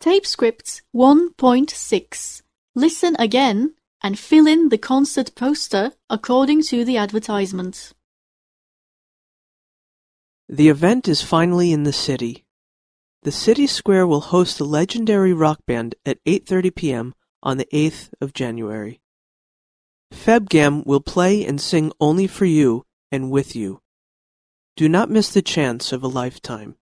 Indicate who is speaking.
Speaker 1: Tape scripts 1.6 Listen again and fill in the concert poster according to the advertisement.
Speaker 2: The event is finally in the city. The city square will host the legendary rock band at 8.30 p.m. on the 8th of January. Febgam will play and sing only for you and with you. Do not miss the chance of a lifetime.